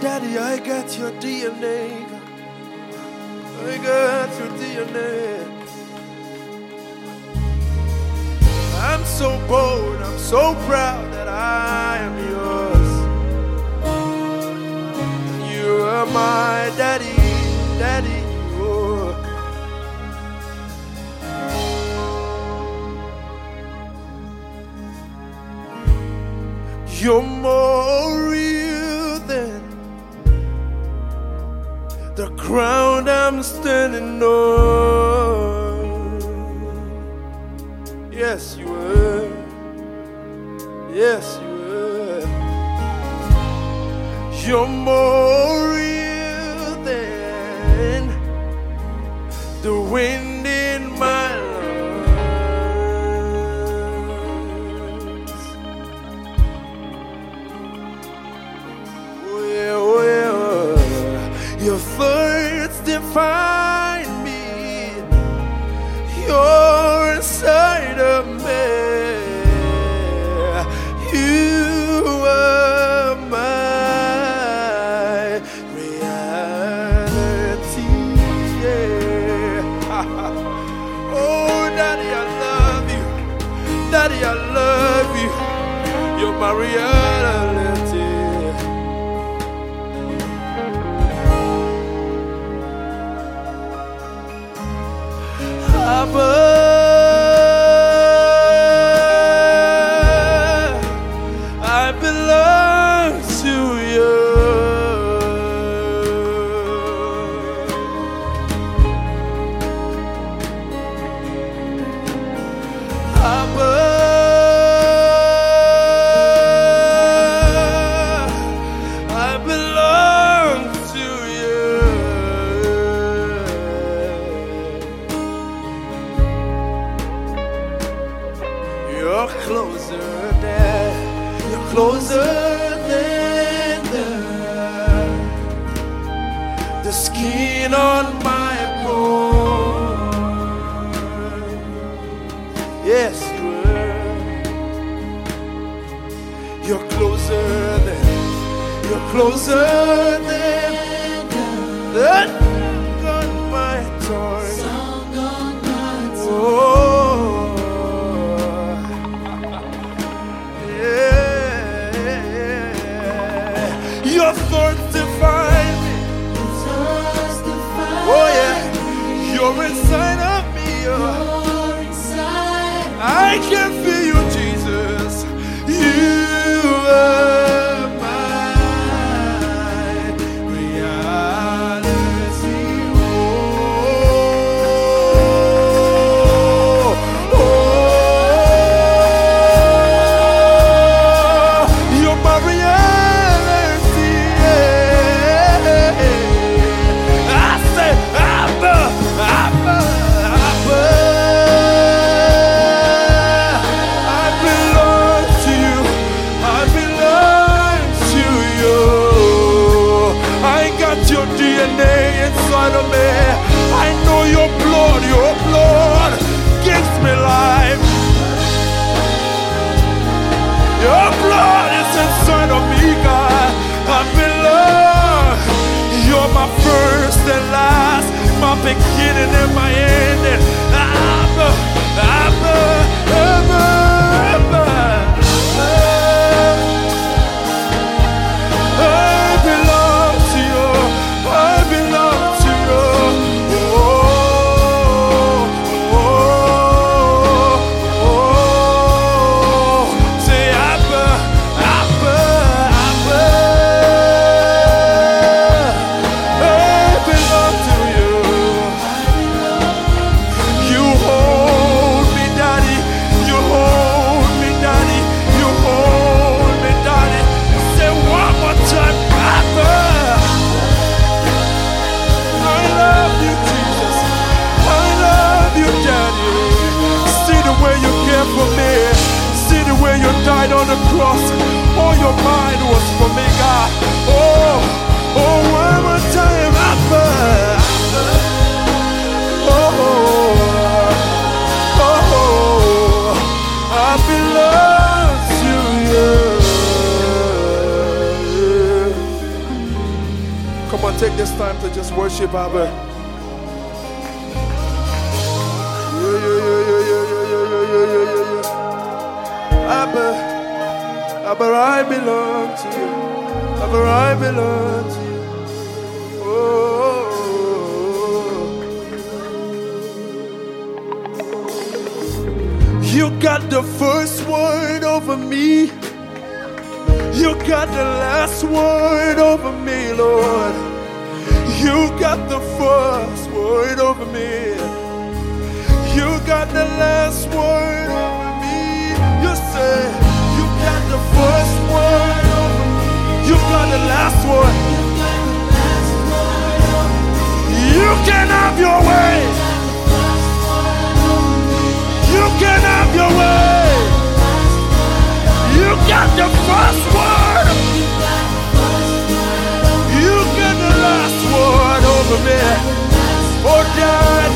Daddy, I got your DNA. I got your DNA. I'm so bold, I'm so proud that I am yours. You are my daddy, daddy. Oh. You're more the ground I'm standing on. Yes, you were. Yes, you were. You're more real than the wind You're my reality. Abba, You're closer than you're closer than the, the skin on my bone. Yes, you are. You're closer than you're closer than the yeah. Your thoughts define me. Oh, yeah. You're inside of me. oh. I can feel blood is inside of me, God. I belong. You're my first and last, my beginning and my ending. Abba, Abba, Abba, Abba. On the cross. All your mind was for me, God. Oh, oh, one more time, Papa. Oh, oh, oh, I belong to you. Come on, take this time to just worship Abba. Yeah, yeah, yeah, yeah, yeah, yeah, yeah, yeah, yeah, yeah. Abba, Abba, I belong to you. Abba, I belong to you. Oh. You got the first word over me. You got the last word over me, Lord. You got the first word over me. You got the last word can have your way. You can have your way. You got the first word. You get the last word over me. Oh God,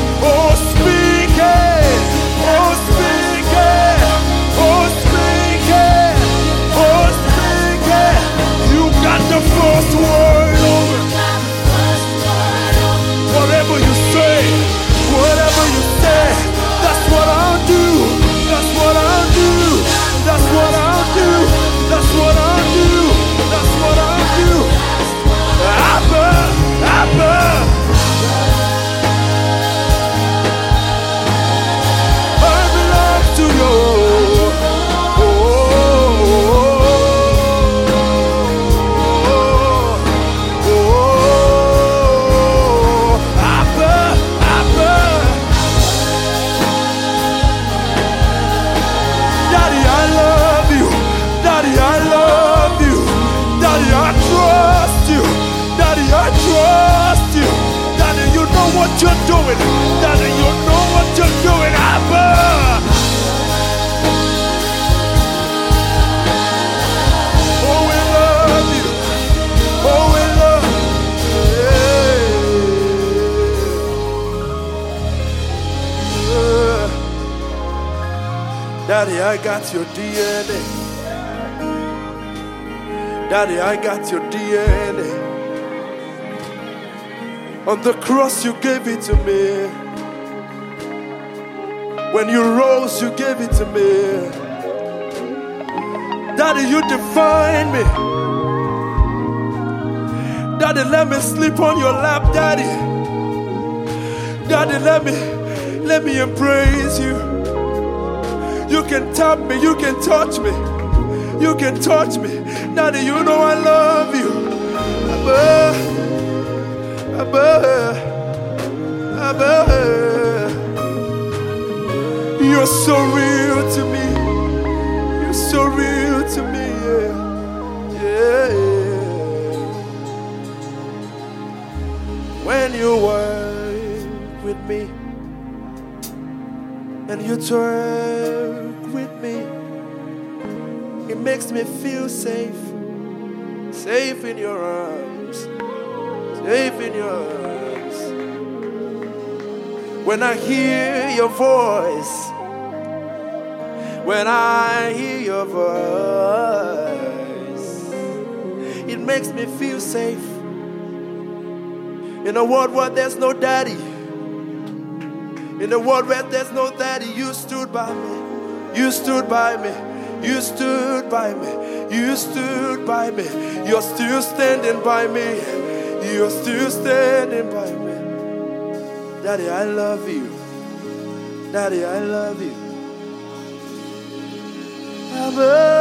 you're doing. Daddy, you know what you're doing. Abba. Oh, we love you. Oh, we love you. Yeah. Daddy, I got your DNA. Daddy, I got your DNA. On the cross, you gave it to me. When you rose, you gave it to me. Daddy, you define me. Daddy, let me sleep on your lap, Daddy. Daddy, let me let me embrace you. You can tap me, you can touch me. You can touch me. Daddy, you know I love you. Abba, Abba, Abba. You're so real to me. You're so real to me. Yeah. yeah. When you work with me and you talk with me, it makes me feel safe. Safe in your arms. Safe in your arms. When I hear your voice, when I hear your voice, it makes me feel safe. In a world where there's no daddy, in a world where there's no daddy, you stood by me. You stood by me. You stood by me. You stood by me. You're still standing by me. You're still standing by me. Daddy, I love you. Daddy, I love you. Abba,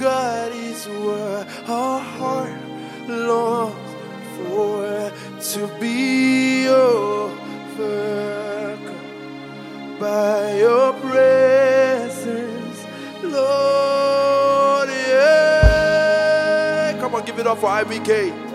God, is what our heart longs for to be overcome by your presence, Lord, yeah. Come on, give it up for IBK.